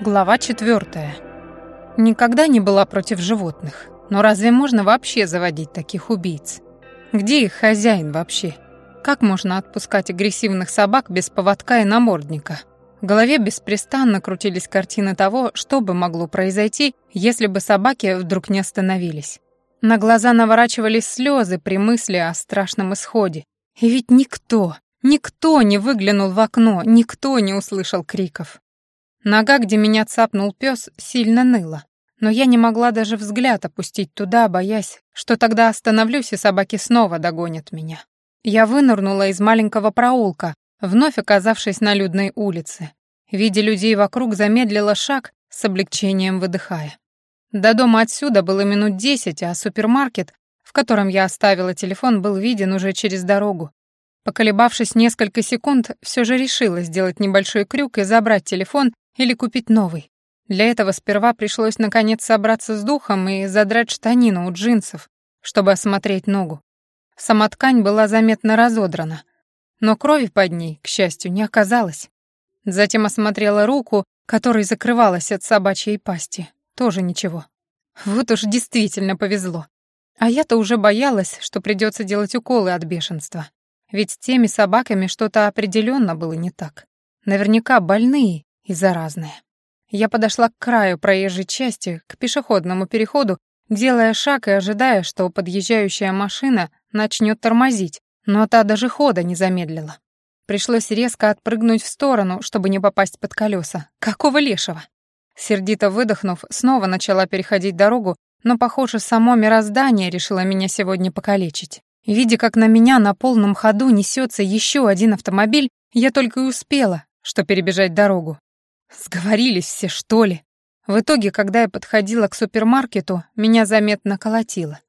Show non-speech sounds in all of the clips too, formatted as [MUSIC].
Глава четвертая. Никогда не была против животных. Но разве можно вообще заводить таких убийц? Где их хозяин вообще? Как можно отпускать агрессивных собак без поводка и намордника? В голове беспрестанно крутились картины того, что бы могло произойти, если бы собаки вдруг не остановились. На глаза наворачивались слезы при мысли о страшном исходе. И ведь никто, никто не выглянул в окно, никто не услышал криков. Нога, где меня цапнул пес, сильно ныла, но я не могла даже взгляд опустить туда, боясь, что тогда остановлюсь и собаки снова догонят меня. Я вынырнула из маленького проулка, вновь оказавшись на людной улице. Видя людей вокруг, замедлила шаг, с облегчением выдыхая. До дома отсюда было минут десять, а супермаркет, в котором я оставила телефон, был виден уже через дорогу. Поколебавшись несколько секунд, все же решила сделать небольшой крюк и забрать телефон или купить новый. Для этого сперва пришлось наконец собраться с духом и задрать штанину у джинсов, чтобы осмотреть ногу. Сама ткань была заметно разодрана, но крови под ней, к счастью, не оказалось. Затем осмотрела руку, которой закрывалась от собачьей пасти. Тоже ничего. Вот уж действительно повезло. А я-то уже боялась, что придется делать уколы от бешенства. Ведь с теми собаками что-то определенно было не так. Наверняка больные и заразные. Я подошла к краю проезжей части, к пешеходному переходу, делая шаг и ожидая, что подъезжающая машина начнет тормозить, но та даже хода не замедлила. Пришлось резко отпрыгнуть в сторону, чтобы не попасть под колеса. Какого лешего? Сердито выдохнув, снова начала переходить дорогу, но, похоже, само мироздание решило меня сегодня покалечить. Видя, как на меня на полном ходу несется еще один автомобиль, я только и успела, что перебежать дорогу. Сговорились все, что ли? В итоге, когда я подходила к супермаркету, меня заметно колотило.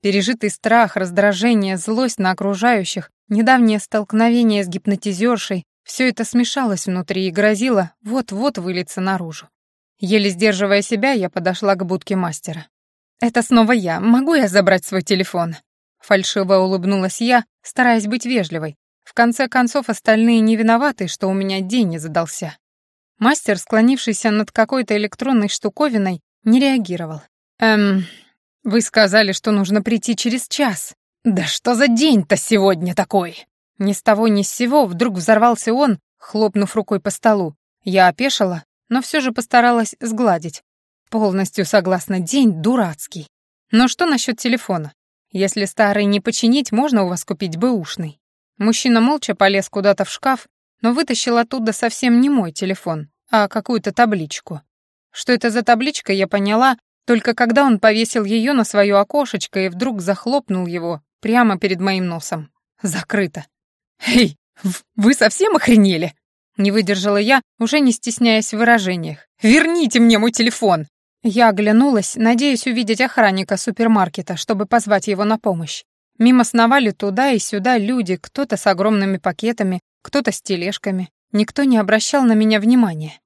Пережитый страх, раздражение, злость на окружающих, недавнее столкновение с гипнотизершей — все это смешалось внутри и грозило вот-вот вылиться наружу. Еле сдерживая себя, я подошла к будке мастера. «Это снова я. Могу я забрать свой телефон?» Фальшиво улыбнулась я, стараясь быть вежливой. В конце концов, остальные не виноваты, что у меня день не задался. Мастер, склонившийся над какой-то электронной штуковиной, не реагировал. «Эм, вы сказали, что нужно прийти через час. Да что за день-то сегодня такой?» Ни с того ни с сего вдруг взорвался он, хлопнув рукой по столу. Я опешила, но все же постаралась сгладить. Полностью согласна, день дурацкий. Но что насчет телефона? Если старый не починить, можно у вас купить бэушный. Мужчина молча полез куда-то в шкаф, но вытащил оттуда совсем не мой телефон, а какую-то табличку. Что это за табличка, я поняла, только когда он повесил ее на свое окошечко и вдруг захлопнул его прямо перед моим носом. Закрыто. «Эй, вы совсем охренели?» Не выдержала я, уже не стесняясь в выражениях. «Верните мне мой телефон!» Я оглянулась, надеясь увидеть охранника супермаркета, чтобы позвать его на помощь. Мимо сновали туда и сюда люди, кто-то с огромными пакетами, кто-то с тележками. Никто не обращал на меня внимания.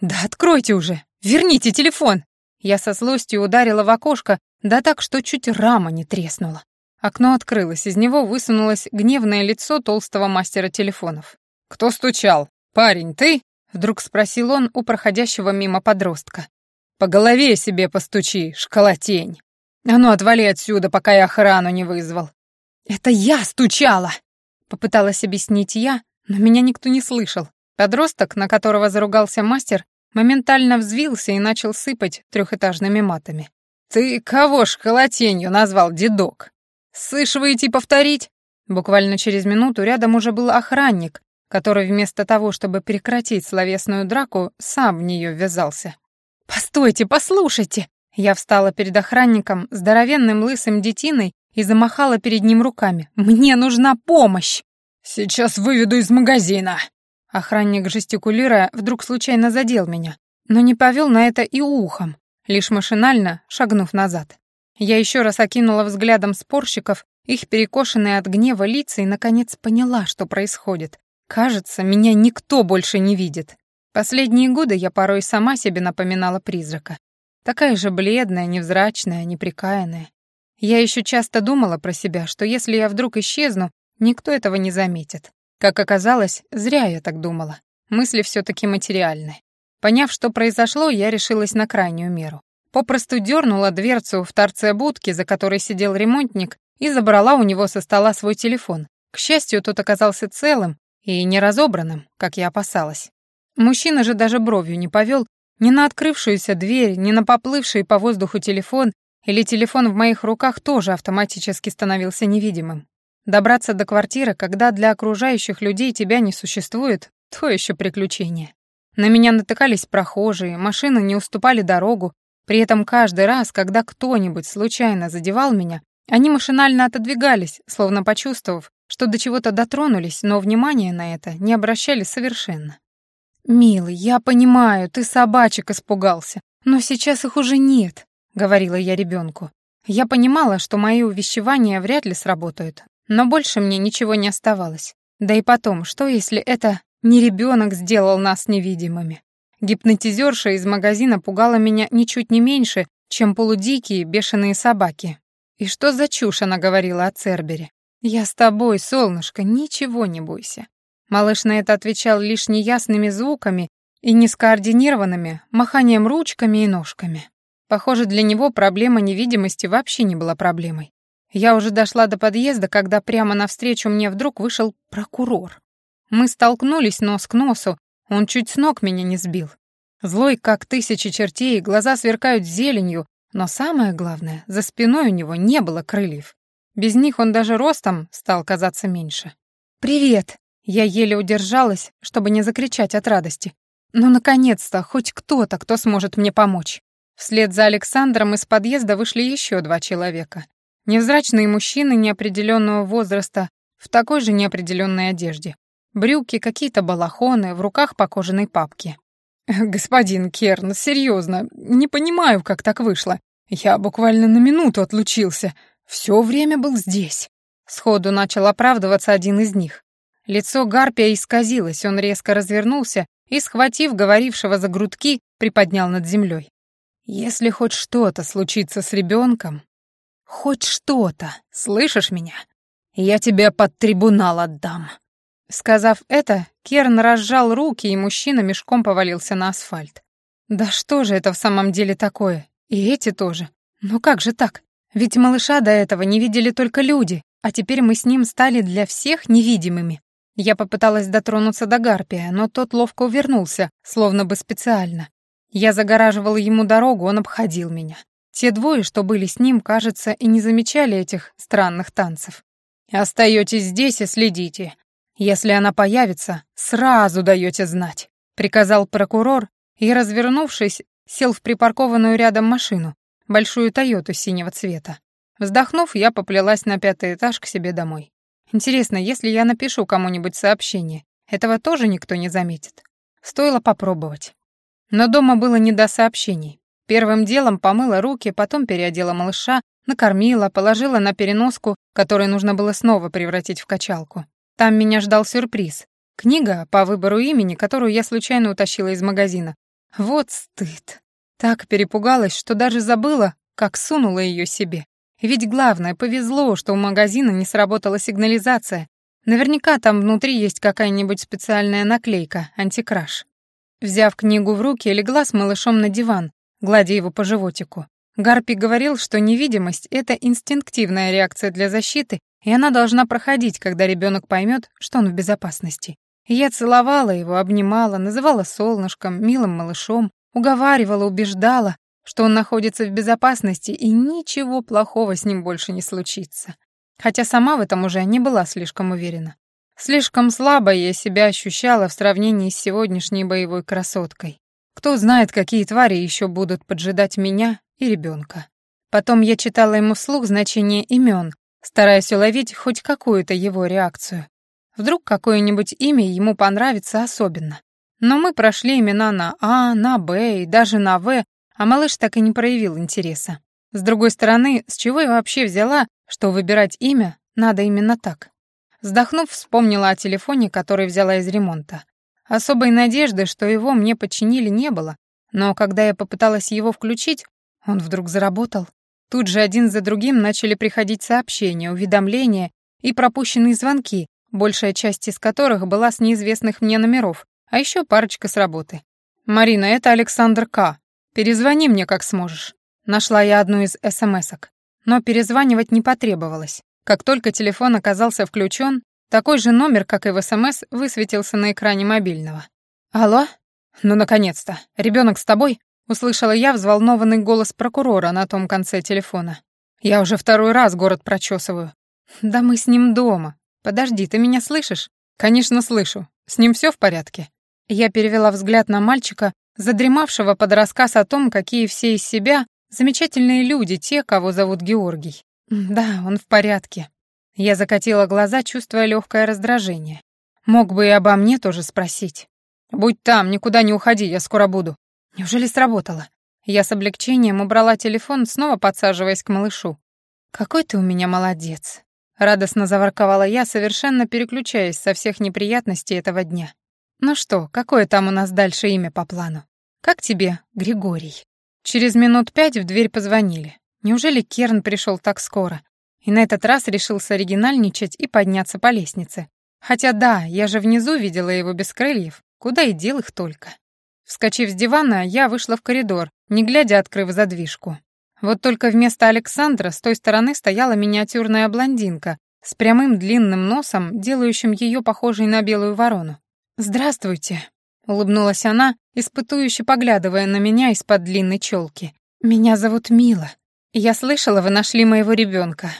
«Да откройте уже! Верните телефон!» Я со злостью ударила в окошко, да так, что чуть рама не треснула. Окно открылось, из него высунулось гневное лицо толстого мастера телефонов. «Кто стучал? Парень, ты?» — вдруг спросил он у проходящего мимо подростка. «По голове себе постучи, школотень! А ну, отвали отсюда, пока я охрану не вызвал!» «Это я стучала!» — попыталась объяснить я, но меня никто не слышал. Подросток, на которого заругался мастер, моментально взвился и начал сыпать трехэтажными матами. «Ты кого школотенью назвал, дедок? Слышь, выйти повторить?» Буквально через минуту рядом уже был охранник, который вместо того, чтобы прекратить словесную драку, сам в нее ввязался. «Постойте, послушайте!» Я встала перед охранником, здоровенным лысым детиной, и замахала перед ним руками. «Мне нужна помощь!» «Сейчас выведу из магазина!» Охранник, жестикулируя, вдруг случайно задел меня, но не повел на это и ухом, лишь машинально шагнув назад. Я еще раз окинула взглядом спорщиков, их перекошенные от гнева лица и, наконец, поняла, что происходит. Кажется, меня никто больше не видит. Последние годы я порой сама себе напоминала призрака. Такая же бледная, невзрачная, неприкаянная. Я еще часто думала про себя, что если я вдруг исчезну, Никто этого не заметит. Как оказалось, зря я так думала. Мысли все таки материальны. Поняв, что произошло, я решилась на крайнюю меру. Попросту дернула дверцу в торце будки, за которой сидел ремонтник, и забрала у него со стола свой телефон. К счастью, тот оказался целым и не разобранным, как я опасалась. Мужчина же даже бровью не повел ни на открывшуюся дверь, ни на поплывший по воздуху телефон, или телефон в моих руках тоже автоматически становился невидимым. Добраться до квартиры, когда для окружающих людей тебя не существует, то еще приключение. На меня натыкались прохожие, машины не уступали дорогу, при этом каждый раз, когда кто-нибудь случайно задевал меня, они машинально отодвигались, словно почувствовав, что до чего-то дотронулись, но внимания на это не обращали совершенно. «Милый, я понимаю, ты собачек испугался, но сейчас их уже нет», — говорила я ребенку. Я понимала, что мои увещевания вряд ли сработают, но больше мне ничего не оставалось. Да и потом, что если это не ребенок сделал нас невидимыми? Гипнотизерша из магазина пугала меня ничуть не меньше, чем полудикие бешеные собаки. И что за чушь она говорила о Цербере? «Я с тобой, солнышко, ничего не бойся. Малыш на это отвечал лишь неясными звуками и нескоординированными маханием ручками и ножками. Похоже, для него проблема невидимости вообще не была проблемой. Я уже дошла до подъезда, когда прямо навстречу мне вдруг вышел прокурор. Мы столкнулись нос к носу, он чуть с ног меня не сбил. Злой, как тысячи чертей, глаза сверкают зеленью, но самое главное, за спиной у него не было крыльев. Без них он даже ростом стал казаться меньше. «Привет!» Я еле удержалась, чтобы не закричать от радости. «Ну, наконец-то, хоть кто-то, кто сможет мне помочь». Вслед за Александром из подъезда вышли еще два человека. Невзрачные мужчины неопределенного возраста в такой же неопределенной одежде. Брюки, какие-то балахоны, в руках по кожаной папке. [LAUGHS] «Господин Керн, серьезно, не понимаю, как так вышло. Я буквально на минуту отлучился. Все время был здесь». Сходу начал оправдываться один из них. Лицо Гарпия исказилось, он резко развернулся и, схватив говорившего за грудки, приподнял над землей. «Если хоть что-то случится с ребенком, хоть что-то, слышишь меня? Я тебя под трибунал отдам». Сказав это, Керн разжал руки, и мужчина мешком повалился на асфальт. «Да что же это в самом деле такое? И эти тоже. Ну как же так? Ведь малыша до этого не видели только люди, а теперь мы с ним стали для всех невидимыми. Я попыталась дотронуться до Гарпия, но тот ловко увернулся, словно бы специально. Я загораживала ему дорогу, он обходил меня. Те двое, что были с ним, кажется, и не замечали этих странных танцев. «Остаетесь здесь и следите. Если она появится, сразу даете знать», — приказал прокурор и, развернувшись, сел в припаркованную рядом машину, большую «Тойоту» синего цвета. Вздохнув, я поплелась на пятый этаж к себе домой. Интересно, если я напишу кому-нибудь сообщение, этого тоже никто не заметит. Стоило попробовать. Но дома было не до сообщений. Первым делом помыла руки, потом переодела малыша, накормила, положила на переноску, которую нужно было снова превратить в качалку. Там меня ждал сюрприз. Книга по выбору имени, которую я случайно утащила из магазина. Вот стыд. Так перепугалась, что даже забыла, как сунула ее себе. Ведь главное, повезло, что у магазина не сработала сигнализация. Наверняка там внутри есть какая-нибудь специальная наклейка, антикраш. Взяв книгу в руки, легла с малышом на диван, гладя его по животику. Гарпи говорил, что невидимость — это инстинктивная реакция для защиты, и она должна проходить, когда ребенок поймет, что он в безопасности. я целовала его, обнимала, называла солнышком, милым малышом, уговаривала, убеждала, что он находится в безопасности и ничего плохого с ним больше не случится. Хотя сама в этом уже не была слишком уверена. Слишком слабо я себя ощущала в сравнении с сегодняшней боевой красоткой. Кто знает, какие твари еще будут поджидать меня и ребенка. Потом я читала ему вслух значение имен, стараясь уловить хоть какую-то его реакцию. Вдруг какое-нибудь имя ему понравится особенно. Но мы прошли имена на А, на Б и даже на В, а малыш так и не проявил интереса. С другой стороны, с чего я вообще взяла, что выбирать имя надо именно так? Вздохнув, вспомнила о телефоне, который взяла из ремонта. Особой надежды, что его мне подчинили, не было, но когда я попыталась его включить, он вдруг заработал. Тут же один за другим начали приходить сообщения, уведомления и пропущенные звонки, большая часть из которых была с неизвестных мне номеров, а еще парочка с работы. «Марина, это Александр К. Перезвони мне, как сможешь». Нашла я одну из смс-ок. Но перезванивать не потребовалось. Как только телефон оказался включен, такой же номер, как и в СМС, высветился на экране мобильного. «Алло? Ну, наконец-то! Ребенок с тобой?» — услышала я взволнованный голос прокурора на том конце телефона. «Я уже второй раз город прочесываю». «Да мы с ним дома. Подожди, ты меня слышишь?» «Конечно, слышу. С ним все в порядке?» Я перевела взгляд на мальчика, задремавшего под рассказ о том, какие все из себя замечательные люди, те, кого зовут Георгий. Да, он в порядке. Я закатила глаза, чувствуя легкое раздражение. Мог бы и обо мне тоже спросить. «Будь там, никуда не уходи, я скоро буду». Неужели сработало? Я с облегчением убрала телефон, снова подсаживаясь к малышу. «Какой ты у меня молодец!» Радостно заворковала я, совершенно переключаясь со всех неприятностей этого дня. «Ну что, какое там у нас дальше имя по плану? Как тебе, Григорий?» Через минут пять в дверь позвонили. Неужели Керн пришел так скоро? И на этот раз решился оригинальничать и подняться по лестнице. Хотя да, я же внизу видела его без крыльев, куда и дел их только. Вскочив с дивана, я вышла в коридор, не глядя открыв задвижку. Вот только вместо Александра с той стороны стояла миниатюрная блондинка с прямым длинным носом, делающим ее похожей на белую ворону. «Здравствуйте», — улыбнулась она, испытующе поглядывая на меня из-под длинной челки. «Меня зовут Мила. Я слышала, вы нашли моего ребенка.